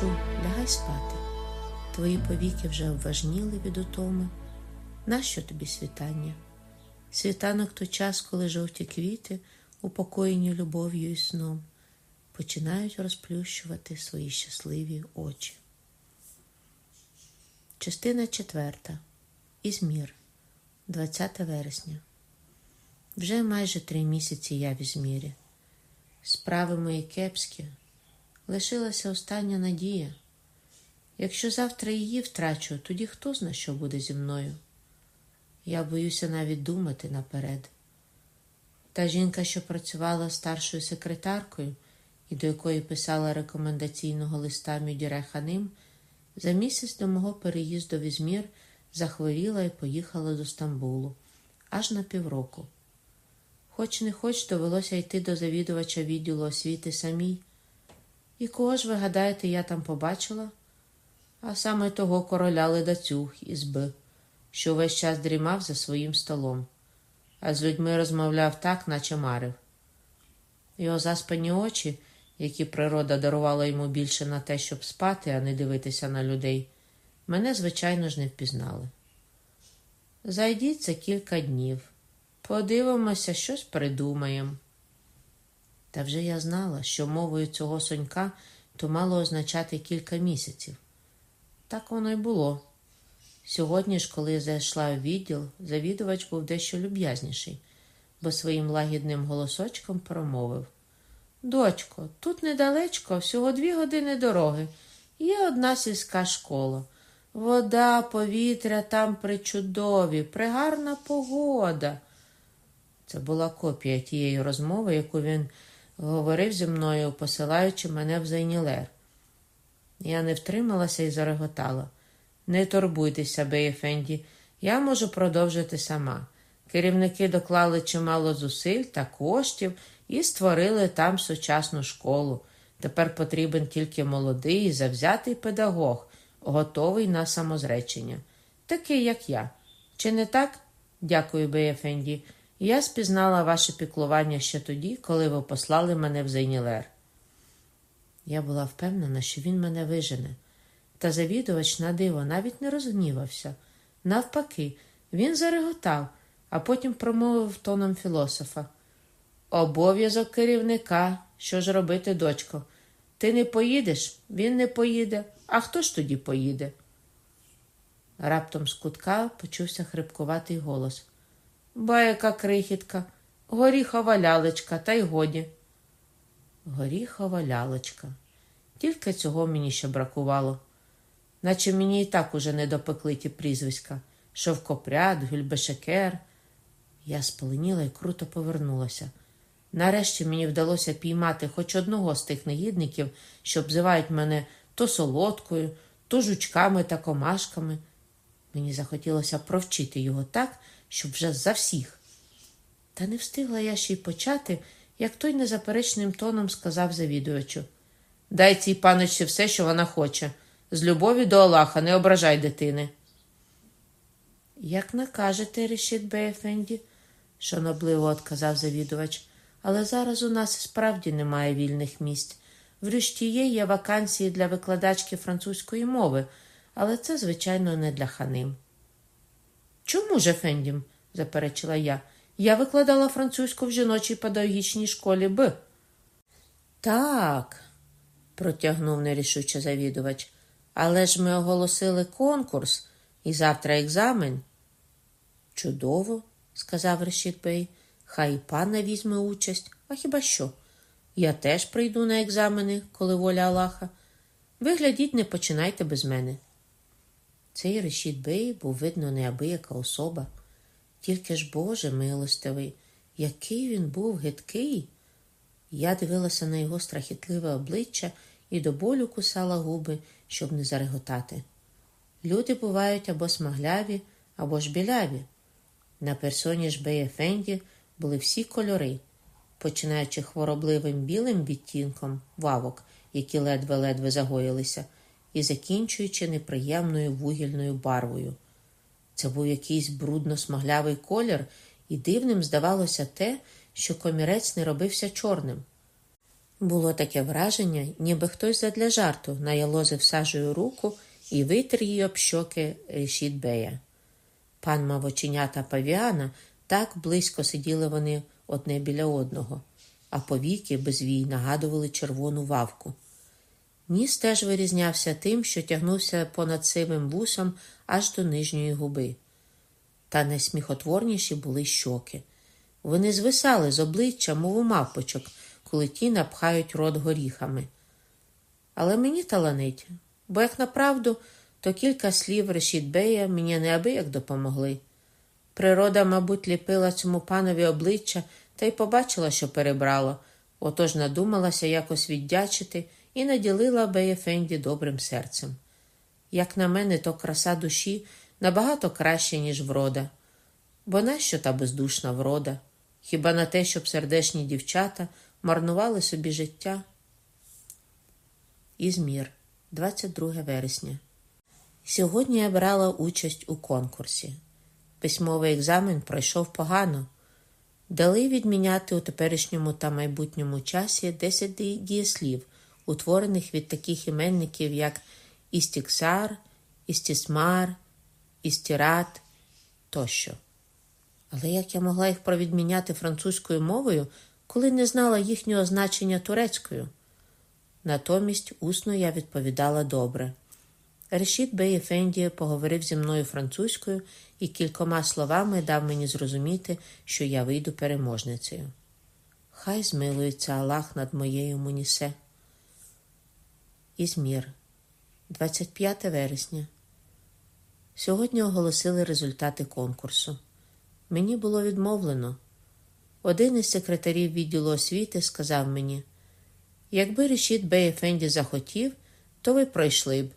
душу, лягай спати. Твої повіки вже обважніли від утоми. Нащо тобі світання? Світанок то час, коли жовті квіти, упокоєні любов'ю і сном, починають розплющувати свої щасливі очі. Частина четверта. Ізмір, 20 вересня. Вже майже три місяці я в Ізмірі. Справи мої кепські. Лишилася остання надія. Якщо завтра її втрачу, тоді хто зна, що буде зі мною? Я боюся навіть думати наперед. Та жінка, що працювала старшою секретаркою і до якої писала рекомендаційного листа Мюдіре Ханим, за місяць до мого переїзду в Ізмір захворіла і поїхала до Стамбулу аж на півроку. Хоч не хоч довелося йти до завідувача відділу освіти самій. І кого ж ви гадаєте, я там побачила? А саме того короля ледацюг із Б, що весь час дрімав за своїм столом, а з людьми розмовляв так, наче марив. Його заспані очі, які природа дарувала йому більше на те, щоб спати, а не дивитися на людей, мене, звичайно ж, не впізнали. Зайдіть за кілька днів, подивимося, щось придумаємо. Та вже я знала, що мовою цього сонька то мало означати кілька місяців. Так воно й було. Сьогодні ж, коли я зайшла у відділ, завідувач був дещо люб'язніший, бо своїм лагідним голосочком промовив Дочко, тут недалечко, всього дві години дороги. Є одна сільська школа. Вода, повітря там причудові, пригарна погода. Це була копія тієї розмови, яку він говорив зі мною, посилаючи мене в Зайнілер. Я не втрималася і зареготала. Не турбуйтеся, Беєфенді, я можу продовжити сама. Керівники доклали чимало зусиль та коштів і створили там сучасну школу. Тепер потрібен тільки молодий і завзятий педагог, готовий на самозречення, такий, як я. Чи не так? Дякую, Беєфенді. Я спізнала ваше піклування ще тоді, коли ви послали мене в Зейнілер. Я була впевнена, що він мене вижене, та завідувач на диво навіть не розгнівався. Навпаки, він зареготав, а потім промовив тоном філософа. Обов'язок керівника, що ж робити, дочко? Ти не поїдеш, він не поїде. А хто ж тоді поїде? Раптом з кутка почувся хрипкуватий голос. Ба яка крихітка, горіхова лялечка, та й годі. Горіхова лялечка. Тільки цього мені ще бракувало, наче мені і так уже не допекли ті прізвиська Шовкопряд, Гюльбешекер. Я спаленіла і круто повернулася. Нарешті мені вдалося піймати хоч одного з тих негідників, що обзивають мене то солодкою, то жучками та комашками. Мені захотілося провчити його так, щоб вже за всіх. Та не встигла я ще й почати, як той незаперечним тоном сказав завідувачу Дай цій паночці все, що вона хоче. З любові до Аллаха, не ображай дитини. Як накажете, Решіт Беєфенді, шанобливо отказав завідувач, але зараз у нас справді немає вільних місць. В Рюштіє є вакансії для викладачки французької мови, але це, звичайно, не для ханим. Чому ж, Ефендім? заперечила я. Я викладала французьку в жіночій педагогічній школі Б. Так, протягнув нерішуче завідувач, але ж ми оголосили конкурс і завтра екзамен. Чудово, сказав Решіт Бей. Хай і пана візьме участь, а хіба що? Я теж прийду на екзамени, коли воля Аллаха. Ви глядіть, не починайте без мене. Цей Решіт Бей був, видно, неабияка особа. Тільки ж, Боже милостивий, який він був гидкий. Я дивилася на його страхітливе обличчя і до болю кусала губи, щоб не зареготати. Люди бувають або смагляві, або ж біляві. На персоні ж Беєфенді були всі кольори, починаючи хворобливим білим відтінком вавок, які ледве-ледве загоїлися, і закінчуючи неприємною вугільною барвою. Це був якийсь брудно-смаглявий колір, і дивним здавалося те, що комірець не робився чорним. Було таке враження, ніби хтось задля жарту наялозив сажею руку і витер її об щоки Рішіт Бея. Пан мав оченята павіана, так близько сиділи вони одне біля одного, а повіки без вій нагадували червону вавку. Ніс теж вирізнявся тим, що тягнувся понад сивим вусом аж до нижньої губи. Та найсміхотворніші були щоки. Вони звисали з обличчя, мов у мавпочок, коли ті напхають рот горіхами. Але мені таланить, бо, як направду, то кілька слів Решітбея мені неабияк допомогли. Природа, мабуть, ліпила цьому панові обличчя та й побачила, що перебрало, отож надумалася якось віддячити і наділила Беєфенді добрим серцем. Як на мене, то краса душі набагато краще, ніж врода. Бо нащо та бездушна врода? Хіба на те, щоб сердешні дівчата марнували собі життя? Ізмір, 22 вересня. Сьогодні я брала участь у конкурсі. Письмовий екзамен пройшов погано. Дали відміняти у теперішньому та майбутньому часі 10 дієслів, утворених від таких іменників, як істіксар, істісмар, істірат тощо. Але як я могла їх провідміняти французькою мовою, коли не знала їхнього значення турецькою? Натомість усно я відповідала добре. Решіт Бей Ефенді поговорив зі мною французькою і кількома словами дав мені зрозуміти, що я вийду переможницею. Хай змилується Аллах над моєю Мунісе. Ізмір, 25 вересня. Сьогодні оголосили результати конкурсу. Мені було відмовлено. Один із секретарів відділу освіти сказав мені: якби Решіт Бей Ефенді захотів, то ви пройшли б.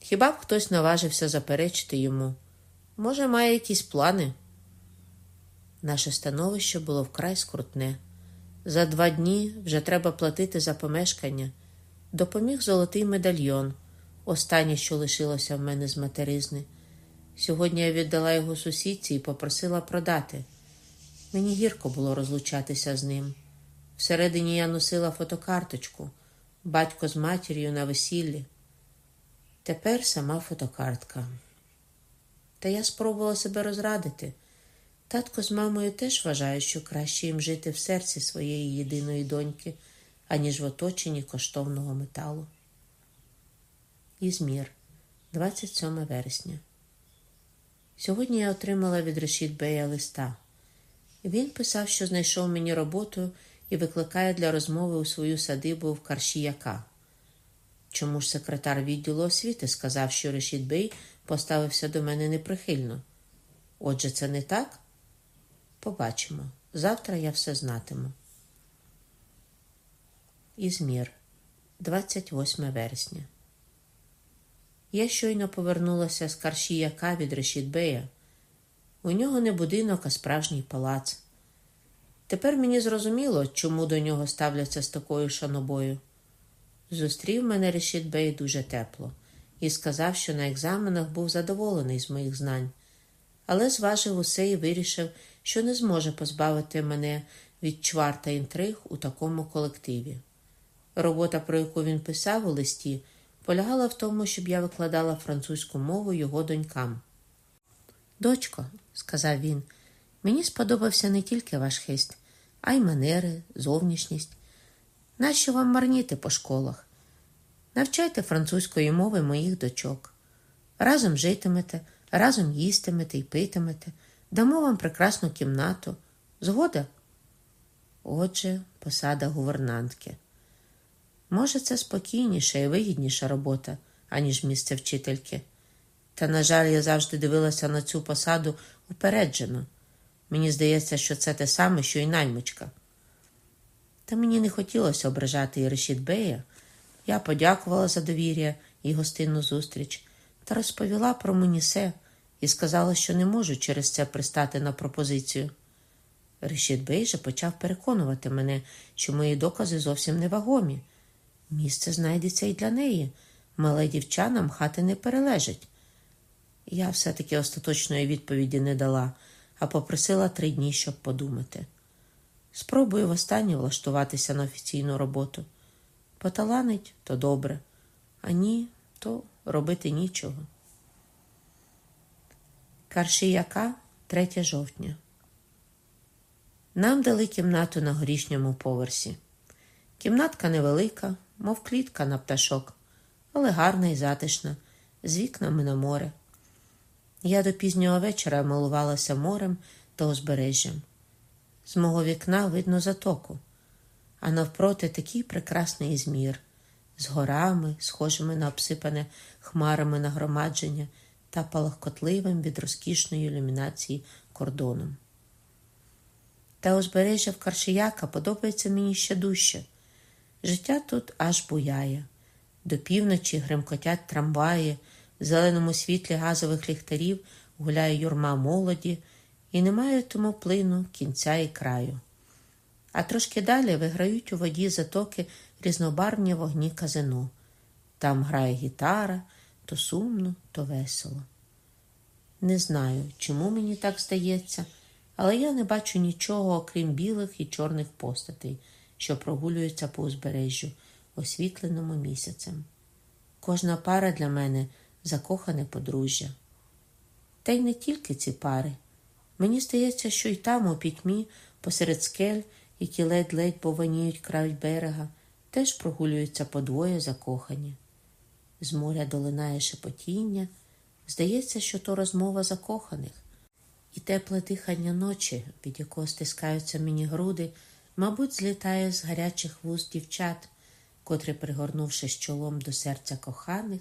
Хіба б хтось наважився заперечити йому? Може, має якісь плани? Наше становище було вкрай скрутне. За два дні вже треба платити за помешкання. Допоміг золотий медальйон, останнє, що лишилося в мене з материзни. Сьогодні я віддала його сусідці і попросила продати. Мені гірко було розлучатися з ним. Всередині я носила фотокарточку, батько з матір'ю на весіллі. Тепер сама фотокартка. Та я спробувала себе розрадити. Татко з мамою теж вважають, що краще їм жити в серці своєї єдиної доньки, аніж в оточенні коштовного металу. Ізмір, 27 вересня. Сьогодні я отримала від Решіт Бея листа. Він писав, що знайшов мені роботу і викликає для розмови у свою садибу в Каршіяка. Чому ж секретар відділу освіти сказав, що Решіт Бей поставився до мене неприхильно? Отже, це не так? Побачимо. Завтра я все знатиму. Ізмір, 28 вересня. Я щойно повернулася з Каршіяка від Решітбея. У нього не будинок, а справжній палац. Тепер мені зрозуміло, чому до нього ставляться з такою шанобою. Зустрів мене Решітбей дуже тепло і сказав, що на екзаменах був задоволений з моїх знань, але зважив усе і вирішив, що не зможе позбавити мене від чвар та інтриг у такому колективі. Робота, про яку він писав у листі, полягала в тому, щоб я викладала французьку мову його донькам. Дочко, сказав він, мені сподобався не тільки ваш хист, а й манери, зовнішність. Нащо вам марніти по школах? Навчайте французької мови моїх дочок. Разом житимете, разом їстимете і питимете, дамо вам прекрасну кімнату. Згода? Отже, посада гувернантки. Може, це спокійніша і вигідніша робота, аніж місце вчительки. Та, на жаль, я завжди дивилася на цю посаду упереджено. Мені здається, що це те саме, що й наймичка. Та мені не хотілося ображати Єрешіт Бея. Я подякувала за довір'я і гостинну зустріч та розповіла про Мунісе і сказала, що не можу через це пристати на пропозицію. Решіт Бей же почав переконувати мене, що мої докази зовсім невагомі. Місце знайдеться і для неї. Мале дівча нам хати не перележить. Я все-таки остаточної відповіді не дала, а попросила три дні, щоб подумати. Спробую востаннє влаштуватися на офіційну роботу. Поталанить то добре, а ні, то робити нічого. Каршияка 3 жовтня. Нам дали кімнату на горішньому поверсі. Кімнатка невелика, мов клітка на пташок, але гарна і затишна, з вікнами на море. Я до пізнього вечора милувалася морем та узбережжям. З мого вікна видно затоку, а навпроти такий прекрасний змір, з горами, схожими на обсипане хмарами нагромадження та палахкотливим від розкішної ілюмінації кордоном. Та узбережжя в Каршияка подобається мені ще дужче. Життя тут аж буяє. До півночі гремкотять трамваї, в зеленому світлі газових ліхтарів гуляє юрма молоді, і немає тому плину кінця і краю. А трошки далі виграють у воді затоки різнобарвні вогні казино. Там грає гітара, то сумно, то весело. Не знаю, чому мені так здається, але я не бачу нічого, окрім білих і чорних постатей, що прогулюються по узбережжю, освітленому місяцем. Кожна пара для мене закохане подружжя. Та й не тільки ці пари. Мені здається, що й там, у пітьмі, посеред скель, які ледь-ледь пованіють край берега, теж прогулюються подвоє закохані. З моря долинає шепотіння. Здається, що то розмова закоханих, і тепле дихання ночі, від якого стискаються мені груди, мабуть, злітає з гарячих вуст дівчат, котрі, пригорнувшись чолом до серця коханих,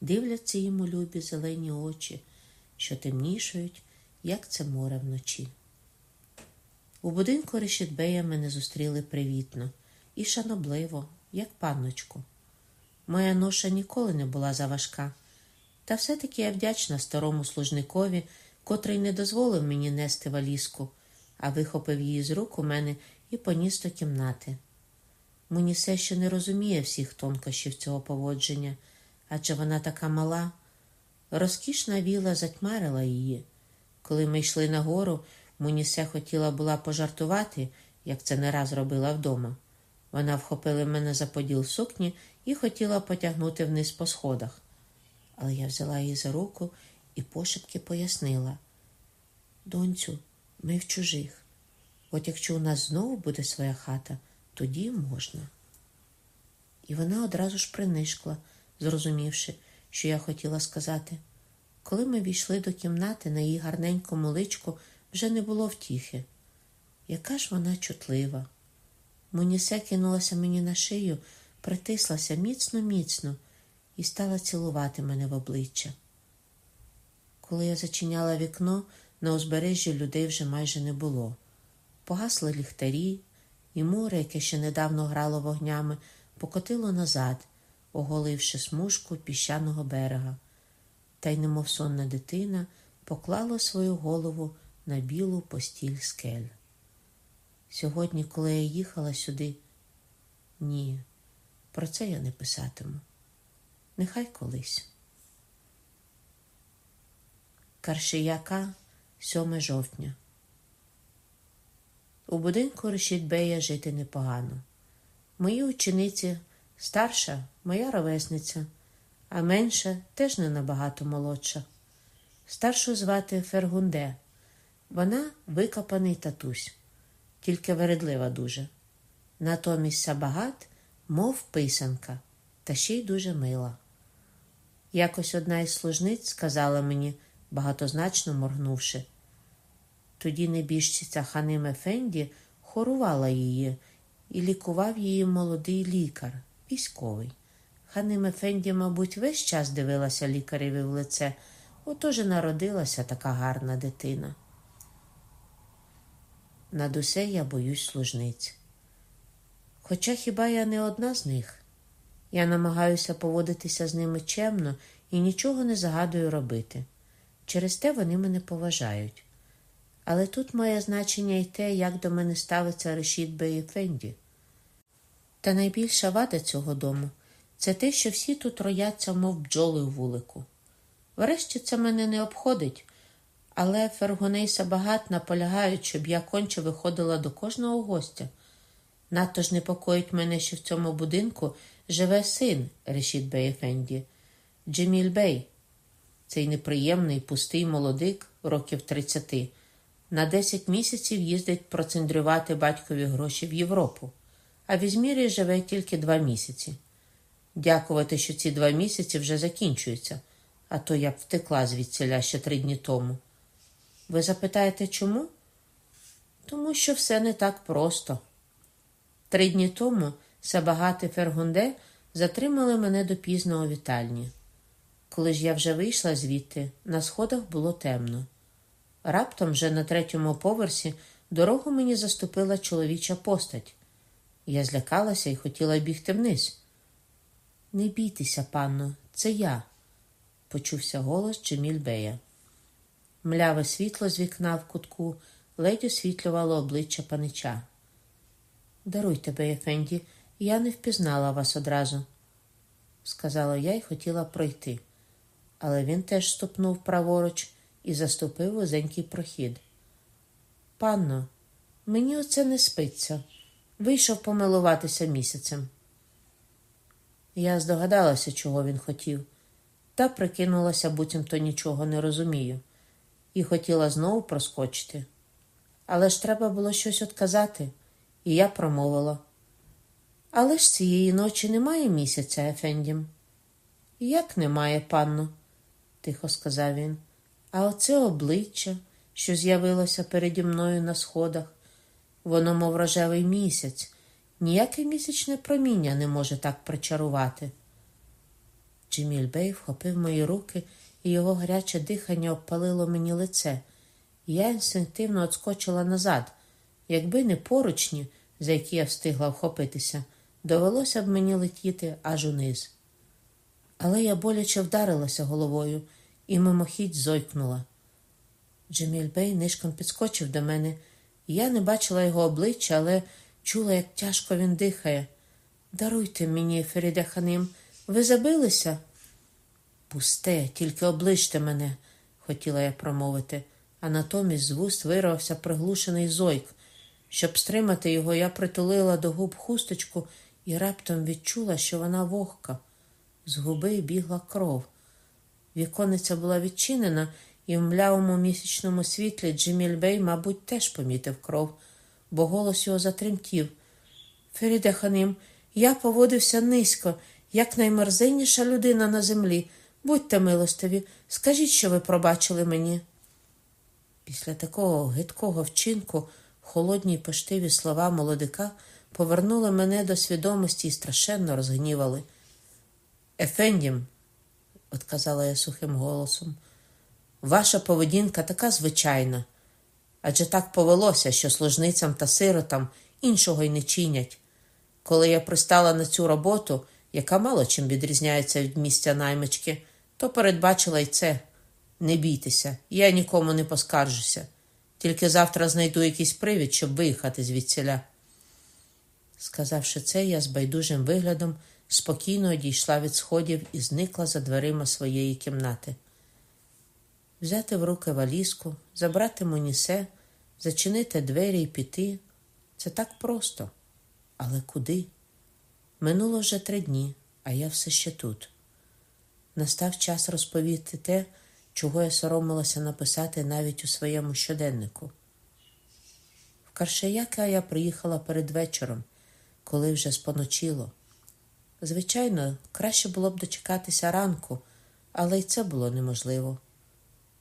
дивляться їм у любі зелені очі, що темнішають, як це море вночі. У будинку Решітбея мене зустріли привітно і шанобливо, як панночку. Моя ноша ніколи не була заважка, та все-таки я вдячна старому служникові, котрий не дозволив мені нести валізку, а вихопив її з рук у мене і поніс до кімнати. Мені все ще не розуміє всіх тонкощів цього поводження, адже вона така мала. Розкішна віла затьмарила її. Коли ми йшли нагору, Мунісе хотіла була пожартувати, як це не раз робила вдома. Вона вхопила мене за поділ сукні і хотіла потягнути вниз по сходах. Але я взяла її за руку і пошепки пояснила Донцю, ми в чужих. От якщо у нас знову буде своя хата, тоді можна. І вона одразу ж принишкла, зрозумівши, що я хотіла сказати. Коли ми війшли до кімнати, на її гарненькому личку вже не було втіхи. Яка ж вона чутлива. Мунісе кинулася мені на шию, притислася міцно-міцно і стала цілувати мене в обличчя. Коли я зачиняла вікно, на узбережжі людей вже майже не було. Погасли ліхтарі, і море, яке ще недавно грало вогнями, покотило назад, оголивши смужку піщаного берега, та й, немов сонна дитина, поклало свою голову на білу постіль скель. Сьогодні, коли я їхала сюди, ні, про це я не писатиму. Нехай колись. Каршияка 7 жовтня. У будинку Решітбея жити непогано. Мої учениці старша, моя ровесниця, а менша теж не набагато молодша. Старшу звати Фергунде. Вона викопаний татусь, тільки вередлива дуже. Натомість Сабагат, мов писанка, та ще й дуже мила. Якось одна із служниць сказала мені, багатозначно моргнувши. Тоді небіжчиця Ханим Ефенді хорувала її і лікував її молодий лікар, військовий. Ханим Ефенді, мабуть, весь час дивилася лікареві в лице, отож і народилася така гарна дитина. Над усе я боюсь служниць. Хоча хіба я не одна з них? Я намагаюся поводитися з ними чемно і нічого не загадую робити. Через те вони мене поважають. Але тут має значення й те, як до мене ставиться Решід Бей Фенді. Та найбільша вада цього дому це те, що всі тут рояться, мов бджоли у вулику. Врешті це мене не обходить, Але Фергуней Сабагат наполягають, щоб я конче виходила до кожного гостя. Надто ж непокоїть мене, що в цьому будинку живе син Решіт Бей Ефенді, Джеміль Бей. Цей неприємний, пустий молодик років 30, на 10 місяців їздить процендрювати батькові гроші в Європу, а в Ізмірі живе тільки два місяці. Дякувати, що ці два місяці вже закінчуються, а то я б втекла звідсіля ще три дні тому. Ви запитаєте, чому? Тому що все не так просто. Три дні тому Сабагат і Фергунде затримали мене до пізного вітальні. Коли ж я вже вийшла звідти, на сходах було темно. Раптом вже на третьому поверсі дорогу мені заступила чоловіча постать. Я злякалася і хотіла бігти вниз. Не бійтеся, панно, це я, почувся голос Джемільбея. Мляве світло з вікна в кутку ледь освітлювало обличчя панича. Даруйте, Беєфенді, я не впізнала вас одразу, сказала я і хотіла пройти, але він теж ступнув праворуч і заступив вузенький прохід. Панно, мені оце не спиться. Вийшов помилуватися місяцем. Я здогадалася, чого він хотів, та прикинулася, буцімто нічого не розумію, і хотіла знову проскочити. Але ж треба було щось отказати, і я промовила. Але ж цієї ночі немає місяця, Ефендім. Як немає, панно, тихо сказав він. А оце обличчя, що з'явилося переді мною на сходах, воно, мов рожевий місяць, ніяке місячне проміння не може так причарувати. Джеміль Бей вхопив мої руки, і його гаряче дихання обпалило мені лице, і я інстинктивно отскочила назад. Якби не поручні, за які я встигла вхопитися, довелося б мені летіти аж униз. Але я боляче вдарилася головою і мимохідь зойкнула. Джеміль Бей нишком підскочив до мене, я не бачила його обличчя, але чула, як тяжко він дихає. Даруйте мені, Феріде Ханим, ви забилися? Пусте, тільки обличте мене, хотіла я промовити, а натомість з вуст вирвався приглушений зойк. Щоб стримати його, я притулила до губ хусточку і раптом відчула, що вона вогка. З губи бігла кров. Віконниця була відчинена, і в млявому місячному світлі Джеміль Бей, мабуть, теж помітив кров, бо голос його затремтів. Феріде Ханим, я поводився низько, як наймерзенніша людина на землі. Будьте милостиві, скажіть, що ви пробачили мені. Після такого гидкого вчинку холодні й поштиві слова молодика повернули мене до свідомості і страшенно розгнівали. Ефендім, отказала я сухим голосом, ваша поведінка така звичайна, адже так повелося, що служницям та сиротам іншого й не чинять. Коли я пристала на цю роботу, яка мало чим відрізняється від місця наймички, то передбачила й це. Не бійтеся, я нікому не поскаржуся. Тільки завтра знайду якийсь привід, щоб виїхати звідсіля. Сказавши це, я з байдужим виглядом спокійно одійшла від сходів і зникла за дверима своєї кімнати. Взяти в руки валізку, забрати Монісе, зачинити двері і піти це так просто. Але куди? Минуло вже три дні, а я все ще тут. Настав час розповісти те, чого я соромилася написати навіть у своєму щоденнику. В Каршаяка я приїхала перед вечором, коли вже споночило. Звичайно, краще було б дочекатися ранку, але й це було неможливо.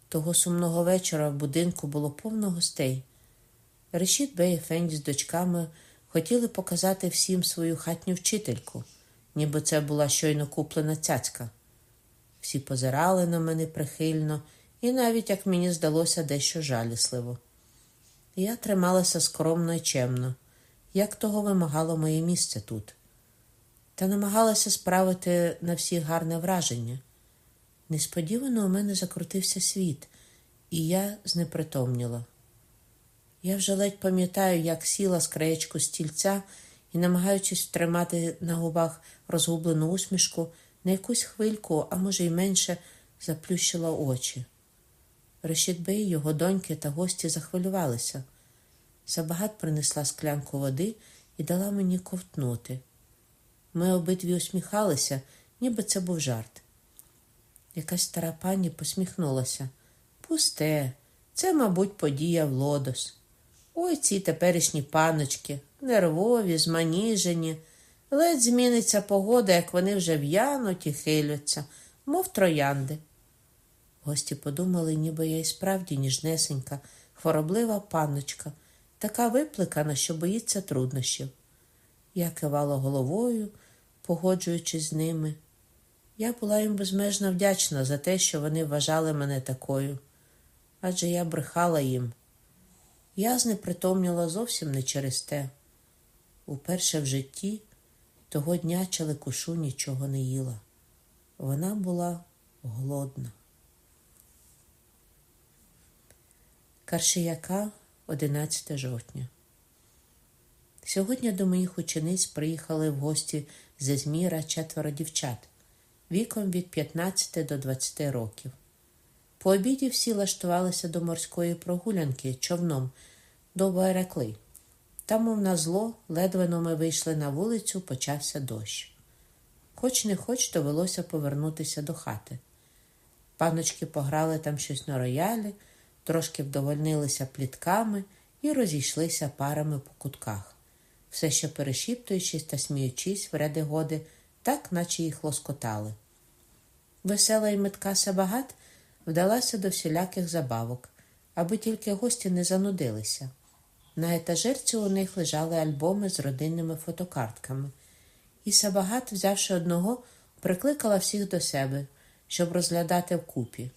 Того сумного вечора в будинку було повно гостей. Решіт Бей Фенді з дочками хотіли показати всім свою хатню вчительку, ніби це була щойно куплена цяцька. Всі позирали на мене прихильно і навіть, як мені здалося, дещо жалісливо. Я трималася скромно і чемно, як того вимагало моє місце тут, та намагалася справити на всіх гарне враження. Несподівано у мене закрутився світ, і я знепритомніла. Я вже ледь пам'ятаю, як сіла з краєчку стільця і, намагаючись тримати на губах розгублену усмішку, на якусь хвильку, а може й менше, заплющила очі. Решітбей, його доньки та гості захвилювалися. Сабагат принесла склянку води і дала мені ковтнути. Ми обидві усміхалися, ніби це був жарт. Якась стара пані посміхнулася. Пусте, це, мабуть, подія в лодос. Ой ці теперішні паночки, нервові, зманіжені. Ледь зміниться погода, як вони вже в'януть і хиляться, мов троянди. Гості подумали, ніби я і справді ніжнесенька, хвороблива панночка, така випликана, що боїться труднощів. Я кивала головою, погоджуючись з ними. Я була їм безмежно вдячна за те, що вони вважали мене такою, адже я брехала їм. Я знепритомніла зовсім не через те. Уперше в житті того дня Челекушу нічого не їла. Вона була голодна. Каршияка 11 жовтня. Сьогодні до моїх учениць приїхали в гості з Ізміра четверо дівчат віком від 15 до 20 років. По обіді всі лаштувалися до морської прогулянки човном до Байракли. Та, мов на зло, ледве но ми вийшли на вулицю, почався дощ. Хоч не хоч довелося повернутися до хати. Паночки пограли там щось на роялі, трошки вдовольнилися плітками і розійшлися парами по кутках, все ще перешіптуючись та сміючись в ряди годи, так наче їх лоскотали. Весела і метка Сабагат вдалася до всіляких забавок, аби тільки гості не занудилися. На етажерці у них лежали альбоми з родинними фотокартками, і Сабагат, взявши одного, прикликала всіх до себе, щоб розглядати вкупі.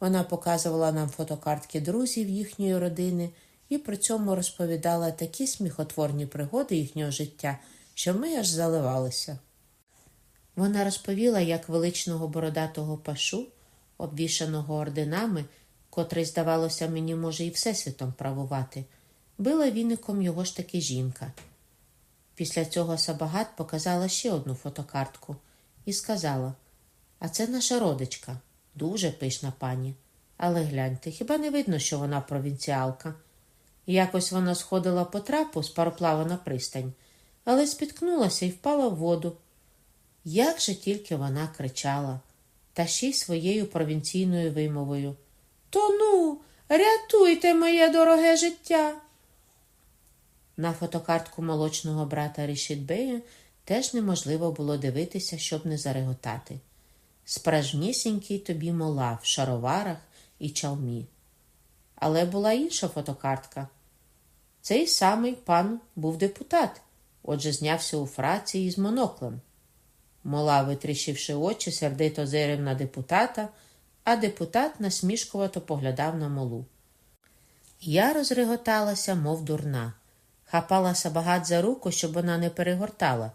Вона показувала нам фотокартки друзів їхньої родини і при цьому розповідала такі сміхотворні пригоди їхнього життя, що ми аж заливалися. Вона розповіла, як величного бородатого пашу, обвішаного орденами, котрий, здавалося, мені може і всесвітом правувати, била віником його ж таки жінка. Після цього Сабагат показала ще одну фотокартку і сказала: А це наша родичка, дуже пишна пані. Але гляньте, хіба не видно, що вона провінціалка? Якось вона сходила по трапу з пароплава на пристань, але спіткнулася і впала в воду. Як же тільки вона кричала, та ще й своєю провінційною вимовою. То ну, рятуйте моє дороге життя. На фотокартку молочного брата Рішітбея теж неможливо було дивитися, щоб не зареготати. Справжнісінький тобі мола в шароварах і чалмі. Але була інша фотокартка. Цей самий пан був депутат, отже, знявся у фрації з моноклем. Мола, витріщивши очі, сердито зирив на депутата, а депутат насмішкувато поглядав на молу. Я розреготалася, мов дурна, хапала сабагат за руку, щоб вона не перегортала.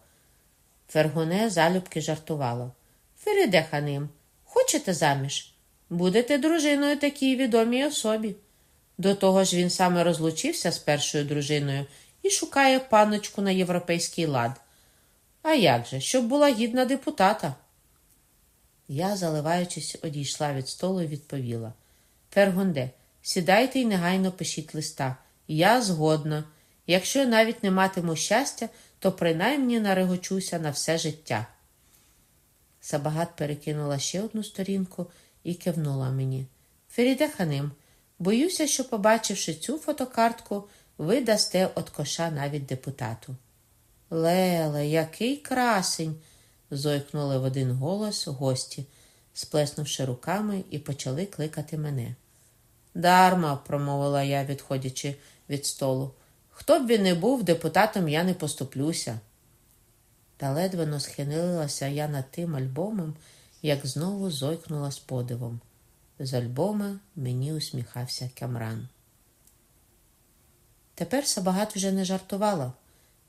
Фергоне залюбки жартувала. Феріде ханим, хочете заміж? Будете дружиною такій відомій особі. До того ж він саме розлучився з першою дружиною і шукає паночку на європейський лад. А як же, щоб була гідна депутата? Я, заливаючись, одійшла від столу і відповіла Фергунде, сідайте і негайно пишіть листа. Я згодна. Якщо навіть не матиму щастя, то принаймні нарегочуся на все життя. Сабагат перекинула ще одну сторінку і кивнула мені. Феріде ханим, боюся, що, побачивши цю фотокартку, ви дасте от коша навіть депутату. Леле, який красень. зойкнули в один голос гості, сплеснувши руками, і почали кликати мене. Дарма, промовила я, відходячи від столу. Хто б він не був, депутатом я не поступлюся. Та ледвено схинилася я над тим альбомом, як знову зойкнула з подивом. З альбома мені усміхався Камран. Тепер Сабагат вже не жартувала.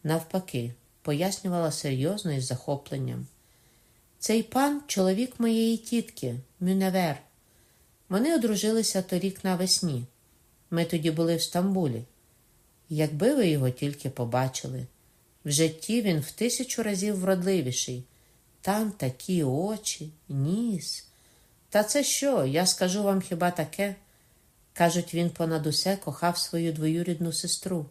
Навпаки, пояснювала серйозно і з захопленням. Цей пан чоловік моєї тітки, Мюневер. Вони одружилися торік навесні. Ми тоді були в Стамбулі. Якби ви його тільки побачили, в житті він в тисячу разів вродливіший. Там такі очі, ніс. Та це що? Я скажу вам хіба таке? Кажуть, він понад усе кохав свою двоюрідну сестру,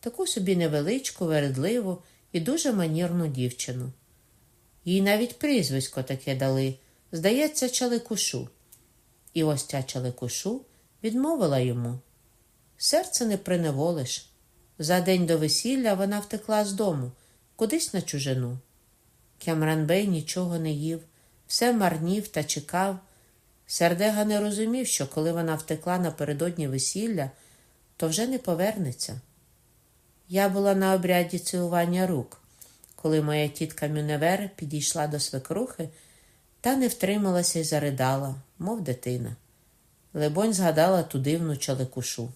таку собі невеличку, вередливу і дуже манірну дівчину. Їй навіть прізвисько таке дали, здається, чаликушу. І ось ця чаликушу відмовила йому. Серце не приневолиш. За день до весілля вона втекла з дому, кудись на чужину. Кемранбей нічого не їв, все марнів та чекав. Сердега не розумів, що коли вона втекла напередодні весілля, то вже не повернеться. Я була на обряді цілування рук, коли моя тітка Мюневер підійшла до свекрухи та не втрималася й заридала, мов дитина. Лебонь згадала ту дивну чоликушу.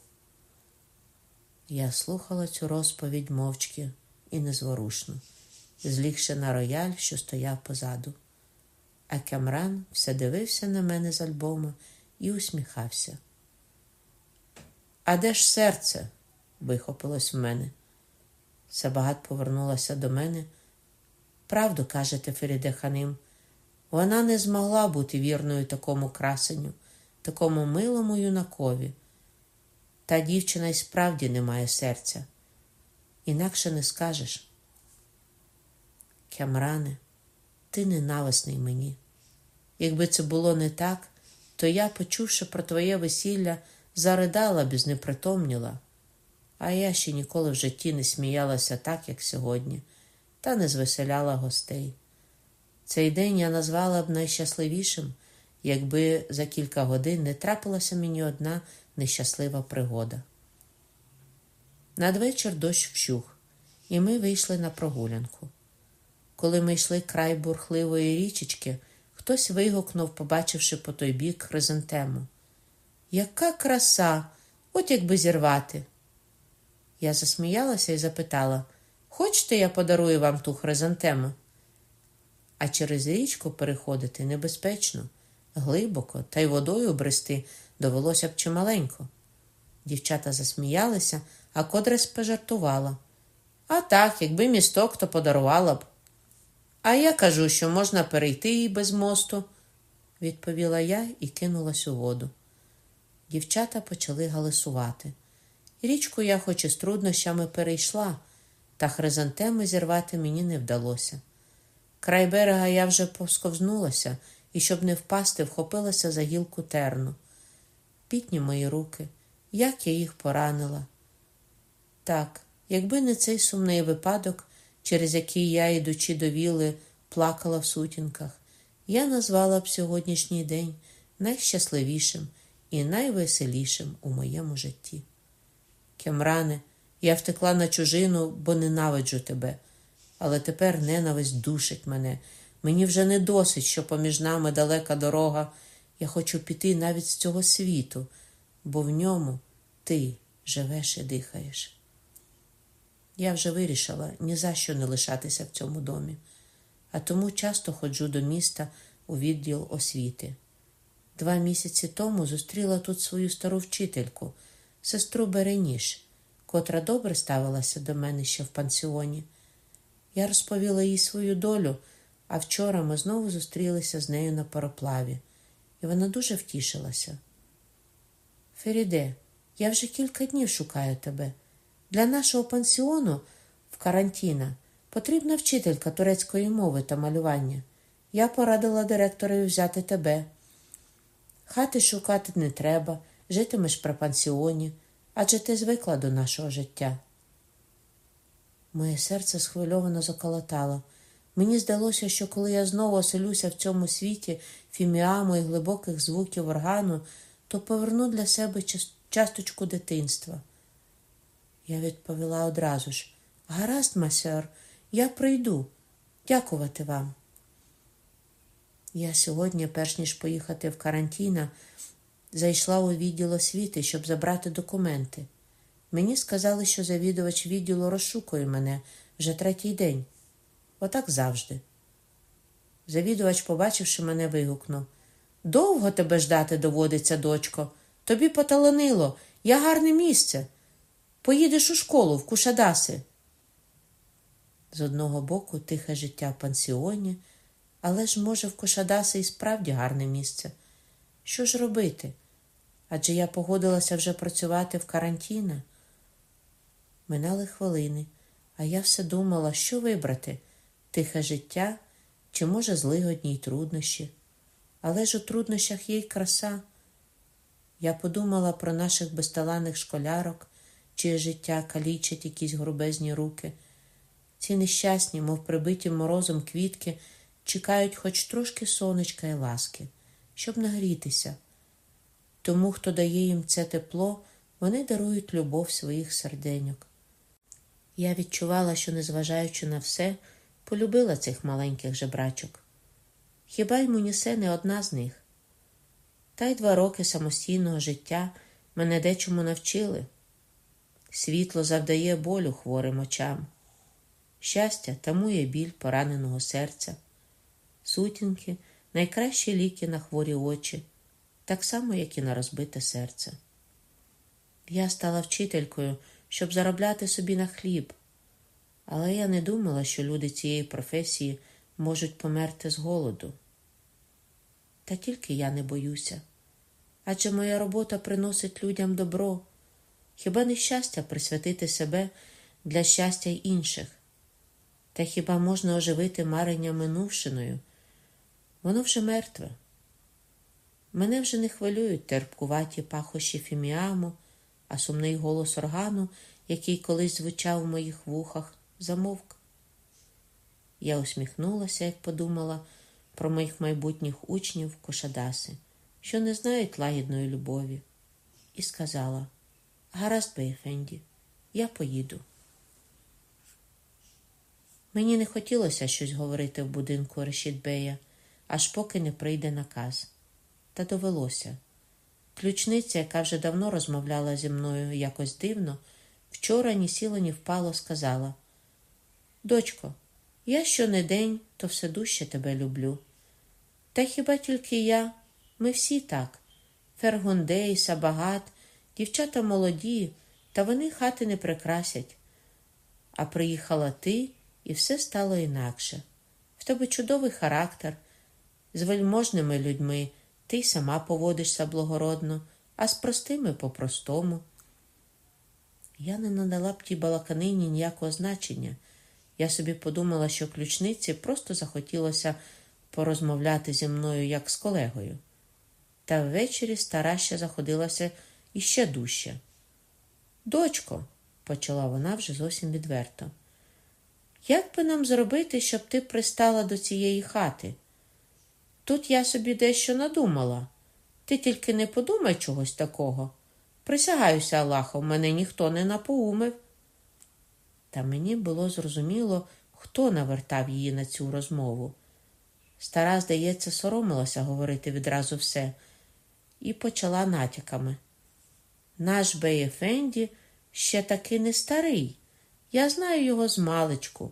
Я слухала цю розповідь мовчки і незворушно, злігши на рояль, що стояв позаду. А Кямран все дивився на мене з альбома і усміхався. А де ж серце? вихопилось в мене. Сабагат повернулася до мене. Правду кажете, Феріде Ханим, вона не змогла бути вірною такому красенню, такому милому юнакові. Та дівчина й справді не має серця. Інакше не скажеш. Кямране, ти ненависний мені. Якби це було не так, то я, почувши про твоє весілля, заридала б і знепритомніла. А я ще ніколи в житті не сміялася так, як сьогодні, та не звеселяла гостей. Цей день я назвала б найщасливішим, якби за кілька годин не трапилася мені одна нещаслива пригода. Надвечір дощ вщух, і ми вийшли на прогулянку. Коли ми йшли край бурхливої річечки, хтось вигукнув, побачивши по той бік хризантему. Яка краса! От якби зірвати. Я засміялася і запитала Хочете, я подарую вам ту хризантему? А через річку переходити небезпечно, глибоко, та й водою брести довелося б чималенько. Дівчата засміялися, а кодрась пожартувала. А так, якби місток, то подарувала б. А я кажу, що можна перейти її без мосту, відповіла я і кинулась у воду. Дівчата почали галасувати. Річку я, хоч і з труднощами, перейшла, та хризантеми зірвати мені не вдалося. Край берега я вже посковзнулася і, щоб не впасти, вхопилася за гілку терну. Пітні мої руки, як я їх поранила. Так, якби не цей сумний випадок, через який я, ідучи до віли, плакала в сутінках, я назвала б сьогоднішній день найщасливішим і найвеселішим у моєму житті. Кемране, я втекла на чужину, бо ненавиджу тебе, але тепер ненависть душить мене. Мені вже не досить, що поміж нами далека дорога. Я хочу піти навіть з цього світу, бо в ньому ти живеш і дихаєш. Я вже вирішила ні за що не лишатися в цьому домі, а тому часто ходжу до міста у відділ освіти. Два місяці тому зустріла тут свою стару вчительку, сестру Береніш, котра добре ставилася до мене ще в пансіоні. Я розповіла їй свою долю, а вчора ми знову зустрілися з нею на пароплаві, і вона дуже втішилася. Феріде, я вже кілька днів шукаю тебе. Для нашого пансіону в карантіна потрібна вчителька турецької мови та малювання. Я порадила директорові взяти тебе. Хати шукати не треба, житимеш при пансіоні, адже ти звикла до нашого життя. Моє серце схвильовано заколотало. Мені здалося, що коли я знову оселюся в цьому світі фіміаму і глибоких звуків органу, то поверну для себе часточку дитинства. Я відповіла одразу ж гаразд, масер, я прийду. Дякувати вам. Я сьогодні, перш ніж поїхати в карантіна, зайшла у відділ освіти, щоб забрати документи. Мені сказали, що завідувач відділу розшукує мене вже третій день. Отак завжди. Завідувач, побачивши мене, вигукнув Довго тебе ждати доводиться, дочко. Тобі поталанило, я гарне місце. Поїдеш у школу в Кушадаси. З одного боку тихе життя в пансіоні, але ж, може, в Кушадаси і справді гарне місце. Що ж робити? Адже я погодилася вже працювати в карантіні. Минали хвилини, а я все думала, що вибрати тихе життя чи, може, злигодні й труднощі. Але ж у труднощах є й краса. Я подумала про наших безталанних школярок, чиє життя калічать якісь грубезні руки. Ці нещасні, мов прибиті морозом квітки, чекають хоч трошки сонечка і ласки, щоб нагрітися. Тому, хто дає їм це тепло, вони дарують любов своїх серденьок. Я відчувала, що, незважаючи на все, полюбила цих маленьких жебрачок. Хіба й Мунісе не одна з них? Та й два роки самостійного життя мене дечому навчили. Світло завдає болю хворим очам. Щастя тамує біль пораненого серця, сутінки найкращі ліки на хворі очі, так само, як і на розбите серце. Я стала вчителькою, щоб заробляти собі на хліб, але я не думала, що люди цієї професії можуть померти з голоду. Та тільки я не боюся, адже моя робота приносить людям добро, хіба не щастя присвятити себе для щастя інших. Та хіба можна оживити марення минувшиною? Воно вже мертве. Мене вже не хвилюють терпкуваті пахощі фіміаму, а сумний голос органу, який колись звучав у моїх вухах, замовк. Я усміхнулася, як подумала про моїх майбутніх учнів Кошадаси, що не знають лагідної любові, і сказала: Гаразд, Бейфенді, я поїду. Мені не хотілося щось говорити в будинку Решітбея, аж поки не прийде наказ. Та довелося. Ключниця, яка вже давно розмовляла зі мною якось дивно, вчора ні сіло, ні впало, сказала: Дочко, я щонедень, то все дужче тебе люблю. Та хіба тільки я, ми всі так Фергундей, Сабагат, дівчата молоді, та вони хати не прикрасять. А приїхала ти і все стало інакше. В тебе чудовий характер, з вельможними людьми ти й сама поводишся благородно, а з простими по-простому. Я не надала б тій балаканині ніякого значення. Я собі подумала, що ключниці просто захотілося порозмовляти зі мною як з колегою. Та ввечері стара ще заходилася іще дужче. Дочко, почала вона вже зовсім відверто. Як би нам зробити, щоб ти пристала до цієї хати? Тут я собі дещо надумала. Ти тільки не подумай чогось такого. Присягаюся Аллахом, мене ніхто не напоумив. Та мені було зрозуміло, хто навертав її на цю розмову. Стара, здається, соромилася говорити відразу все, і почала натяками. Наш Беєфенді ще таки не старий. Я знаю його з маличку.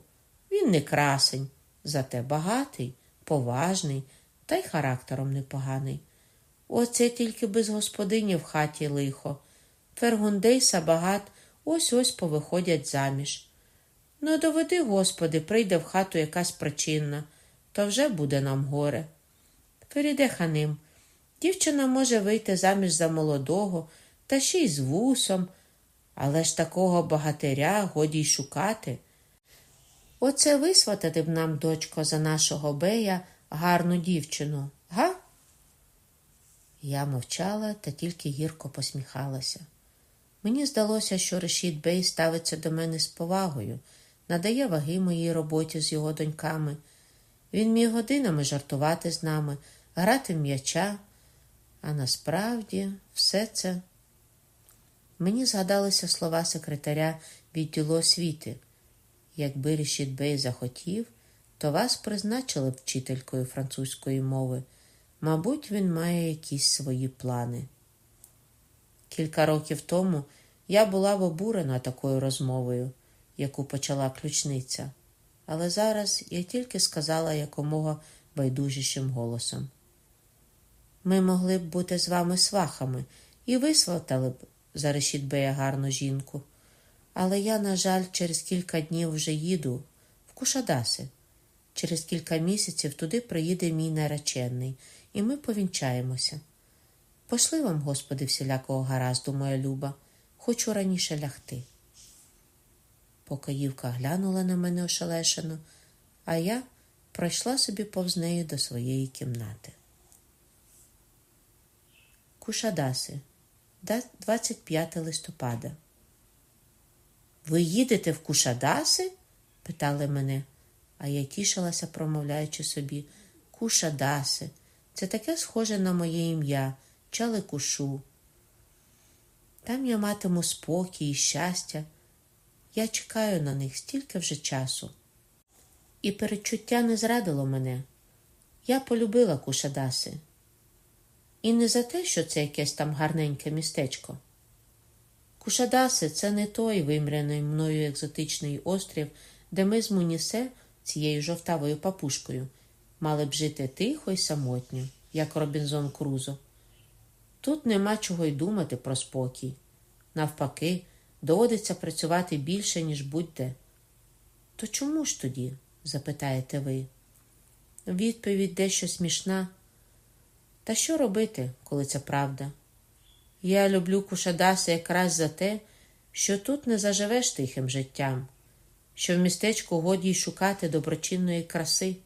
Він не красень, зате багатий, поважний та й характером непоганий. Оце тільки без господині в хаті лихо. Фергундей Сабагат ось ось повиходять заміж. Ну, доведи, Господи, прийде в хату якась причинна, то вже буде нам горе. Феріде ханим, дівчина може вийти заміж за молодого, та ще й з вусом, але ж такого богатиря годі й шукати. Оце висватати б нам, дочко, за нашого бея гарну дівчину, га? Я мовчала та тільки гірко посміхалася. Мені здалося, що Решід Бей ставиться до мене з повагою, надає ваги моїй роботі з його доньками. Він міг годинами жартувати з нами, грати м'яча, а насправді все це. Мені згадалися слова секретаря відділу освіти. Якби Решід Бей захотів, то вас призначили б вчителькою французької мови. Мабуть, він має якісь свої плани. Кілька років тому я була б обурена такою розмовою, яку почала ключниця, але зараз я тільки сказала якомога байдужішим голосом. Ми могли б бути з вами свахами і висватали б за Решітбея гарну жінку. Але я, на жаль, через кілька днів вже їду в Кушадаси. Через кілька місяців туди приїде мій наречений, і ми повінчаємося. Пошли вам, Господи, всілякого гаразду, моя люба, хочу раніше лягти. Покоївка глянула на мене ошелешено, а я пройшла собі повз неї до своєї кімнати. Кушадаси, 25 листопада. Ви їдете в Кушадаси? питали мене, а я тішилася, промовляючи собі. Кушадаси. Це таке схоже на моє ім'я, Чаликушу. Там я матиму спокій і щастя. Я чекаю на них стільки вже часу. І передчуття не зрадило мене. Я полюбила Кушадаси. І не за те, що це якесь там гарненьке містечко. Кушадаси це не той вимряний мною екзотичний острів, де ми з Мунісе, цією жовтавою папушкою, мали б жити тихо й самотньо, як Робінзон Крузо. Тут нема чого й думати про спокій. Навпаки, доводиться працювати більше, ніж будь-де. То чому ж тоді? запитаєте ви. Відповідь дещо смішна. Та що робити, коли це правда? Я люблю Кушадаси якраз за те, що тут не заживеш тихим життям, що в містечку годі й шукати доброчинної краси.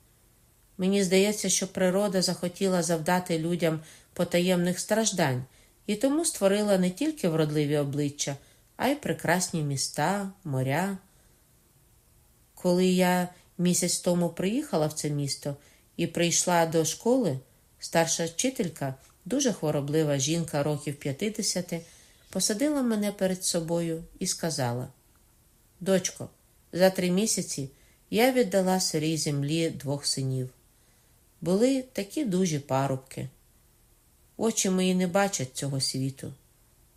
Мені здається, що природа захотіла завдати людям потаємних страждань і тому створила не тільки вродливі обличчя, а й прекрасні міста, моря. Коли я місяць тому приїхала в це місто і прийшла до школи, старша вчителька, дуже хвороблива жінка років 50, посадила мене перед собою і сказала: Дочко, за три місяці я віддала сирій землі двох синів. Були такі дужі парубки. Очі мої не бачать цього світу.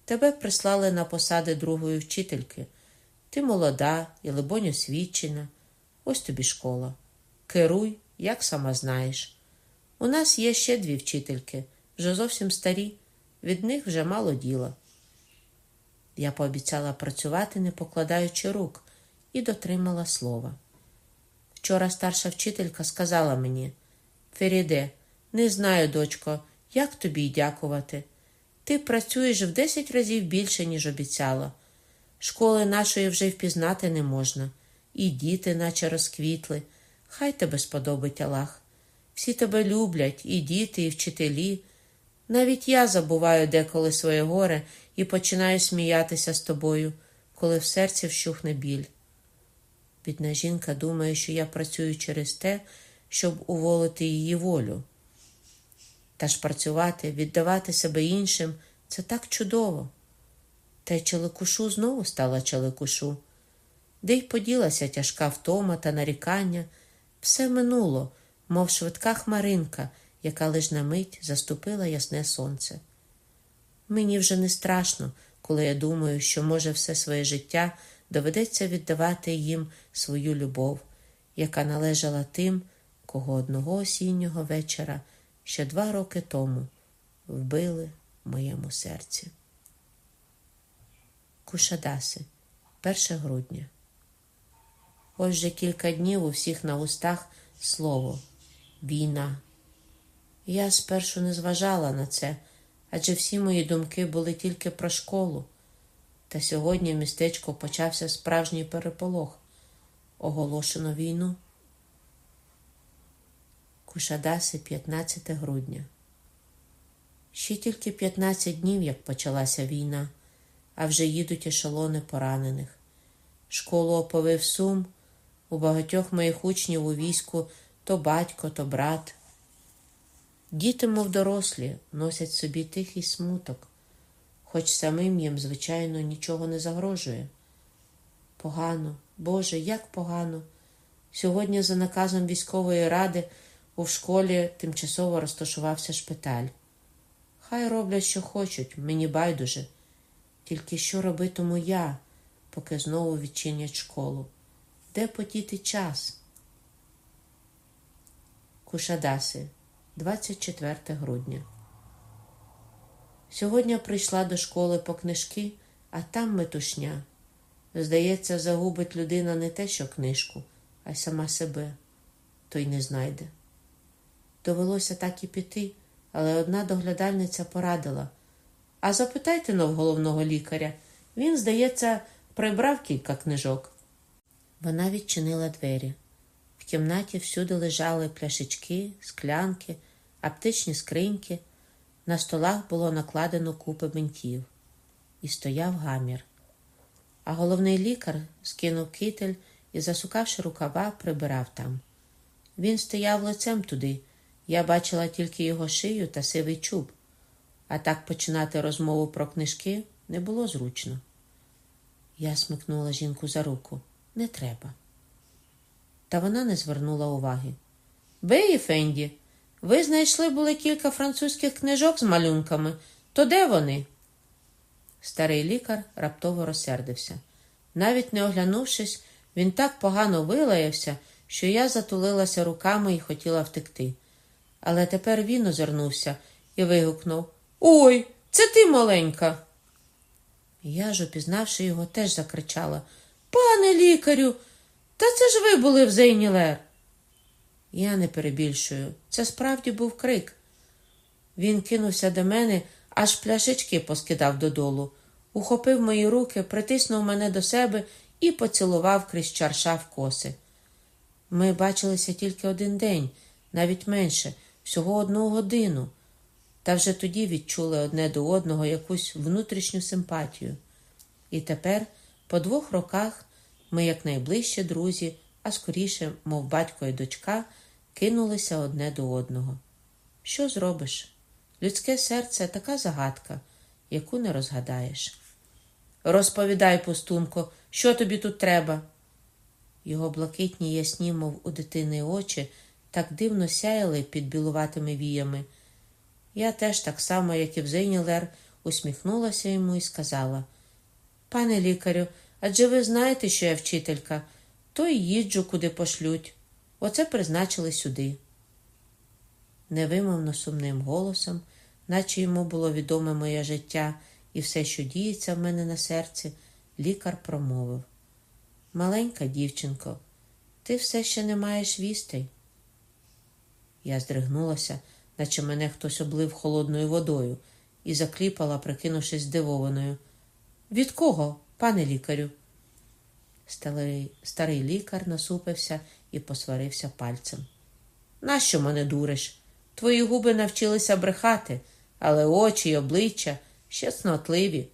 Тебе прислали на посади другої вчительки. Ти молода і, либонь, освічена. Ось тобі школа. Керуй, як сама знаєш. У нас є ще дві вчительки, вже зовсім старі, від них вже мало діла. Я пообіцяла працювати, не покладаючи рук, і дотримала слова. Вчора старша вчителька сказала мені Феріде, не знаю, дочко, як тобі й дякувати. Ти працюєш в десять разів більше, ніж обіцяла. Школи нашої вже впізнати не можна, і діти, наче розквітли. Хай тебе сподобить Аллах. Всі тебе люблять, і діти, і вчителі. Навіть я забуваю деколи своє горе і починаю сміятися з тобою, коли в серці вщухне біль. Бідна жінка думає, що я працюю через те, щоб уволити її волю. Та ж працювати, віддавати себе іншим це так чудово. Та й челикушу знову стала челикушу. Де й поділася тяжка втома та нарікання, все минуло, мов швидка хмаринка, яка лиш на мить заступила ясне сонце. Мені вже не страшно, коли я думаю, що, може, все своє життя доведеться віддавати їм свою любов, яка належала тим, кого одного осіннього вечора ще два роки тому вбили в моєму серці. Кушадаси, 1 грудня. Ось вже кілька днів у всіх на устах слово війна. Я спершу не зважала на це, адже всі мої думки були тільки про школу. Та сьогодні в містечку почався справжній переполох. Оголошено війну. Кушадаси 15 грудня. Ще тільки 15 днів, як почалася війна, а вже їдуть ешелони поранених. Школу оповив сум. У багатьох моїх учнів у війську то батько, то брат. Діти, мов дорослі, носять собі тихий смуток, хоч самим їм, звичайно, нічого не загрожує. Погано, Боже, як погано. Сьогодні, за наказом військової ради, у школі тимчасово розташувався шпиталь. Хай роблять, що хочуть, мені байдуже. Тільки що робитиму я, поки знову відчинять школу. Де подіти час? Кушадаси, 24 грудня. Сьогодні прийшла до школи по книжки, а там метушня. Здається, загубить людина не те, що книжку, а й сама себе, то й не знайде. Довелося так і піти, але одна доглядальниця порадила. А запитайте нов головного лікаря. Він, здається, прибрав кілька книжок. Вона відчинила двері. В кімнаті всюди лежали пляшечки, склянки, аптечні скриньки. На столах було накладено купи бинтів. І стояв гамір. А головний лікар скинув китель і, засукавши рукава, прибирав там. Він стояв лицем туди. Я бачила тільки його шию та сивий чуб, а так починати розмову про книжки не було зручно. Я смикнула жінку за руку. Не треба. Та вона не звернула уваги. Бей, Фенді, ви знайшли були кілька французьких книжок з малюнками. То де вони? Старий лікар раптово розсердився. Навіть не оглянувшись, він так погано вилаявся, що я затулилася руками і хотіла втекти. Але тепер він озирнувся і вигукнув Ой, це ти маленька. Я ж, опізнавши його, теж закричала Пане лікарю, та це ж ви були в Зейнілер. Я не перебільшую. Це справді був крик. Він кинувся до мене, аж пляшечки поскидав додолу, ухопив мої руки, притиснув мене до себе і поцілував крізь чарша в коси. Ми бачилися тільки один день, навіть менше, всього одну годину, та вже тоді відчули одне до одного якусь внутрішню симпатію. І тепер, по двох роках, ми, як найближчі друзі, а скоріше, мов батько і дочка, кинулися одне до одного. Що зробиш? Людське серце така загадка, яку не розгадаєш. Розповідай, пустунко, що тобі тут треба? Його блакитні ясні, мов у дитини очі, так дивно сяяли під білуватими віями. Я теж так само, як і в Зейнілер, усміхнулася йому і сказала Пане лікарю, адже ви знаєте, що я вчителька, то й їжджу, куди пошлють. Оце призначили сюди. Невимовно сумним голосом, наче йому було відоме моє життя і все, що діється в мене на серці, лікар промовив Маленька дівчинко, ти все ще не маєш вістей. Я здригнулася, наче мене хтось облив холодною водою, і закліпала, прикинувшись здивованою. Від кого, пане лікарю? Старий, старий лікар насупився і посварився пальцем. Нащо мене дуриш? Твої губи навчилися брехати, але очі й обличчя ще снотливі.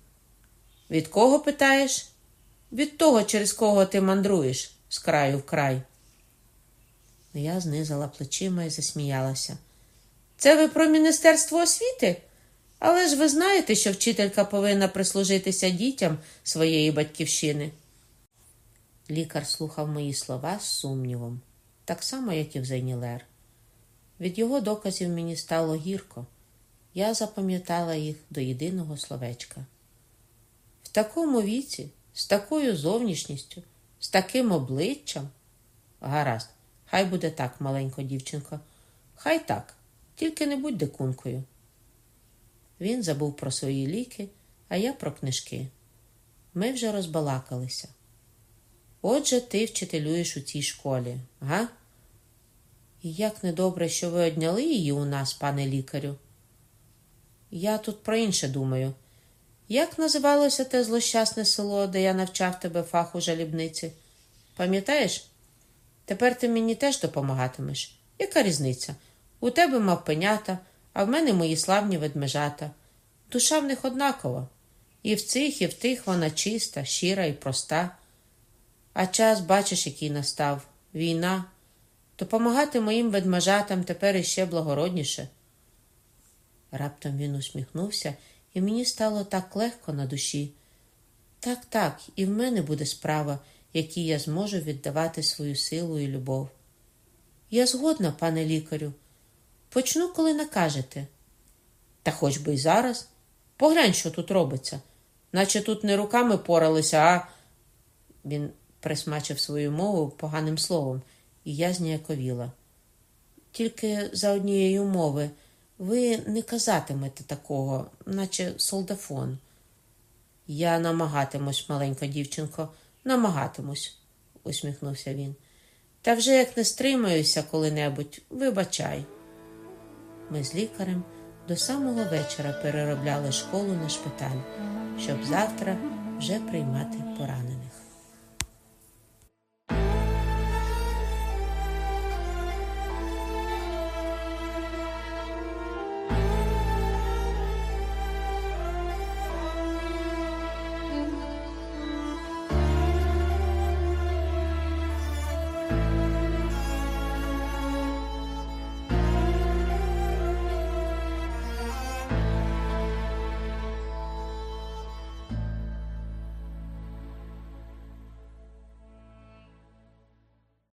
Від кого питаєш? Від того, через кого ти мандруєш з краю в край. Я знизала плечима і засміялася. Це ви про Міністерство освіти? Але ж ви знаєте, що вчителька повинна прислужитися дітям своєї батьківщини. Лікар слухав мої слова з сумнівом, так само, як і в Зейнілер. Від його доказів мені стало гірко. Я запам'ятала їх до єдиного словечка. В такому віці, з такою зовнішністю, з таким обличчям. Гаразд, хай буде так, маленько дівчинко, хай так, тільки не будь дикункою. Він забув про свої ліки, а я про книжки. Ми вже розбалакалися. Отже, ти вчителюєш у цій школі, га? І як недобре, що ви одняли її у нас, пане лікарю. Я тут про інше думаю. Як називалося те злощасне село, де я навчав тебе фаху жалібниці? Пам'ятаєш? Тепер ти мені теж допомагатимеш. Яка різниця? У тебе мавпенята, а в мене мої славні ведмежата. Душа в них однакова. І в цих, і в тих вона чиста, щира і проста. А час, бачиш, який настав війна. Допомагати моїм ведмежатам тепер іще благородніше. Раптом він усміхнувся, і мені стало так легко на душі. Так, так, і в мене буде справа, якій я зможу віддавати свою силу і любов. Я згодна, пане лікарю. Почну, коли накажете. Та хоч би й зараз. Поглянь, що тут робиться, наче тут не руками поралися, а. Він присмачив свою мову поганим словом, і я зніяковіла. Тільки за однієї умови ви не казатимете такого, наче солдафон. Я намагатимусь, маленька дівчинко, намагатимусь, усміхнувся він. Та вже як не стримаюся коли-небудь, вибачай. Ми з лікарем до самого вечора переробляли школу на шпиталь, щоб завтра вже приймати поранених.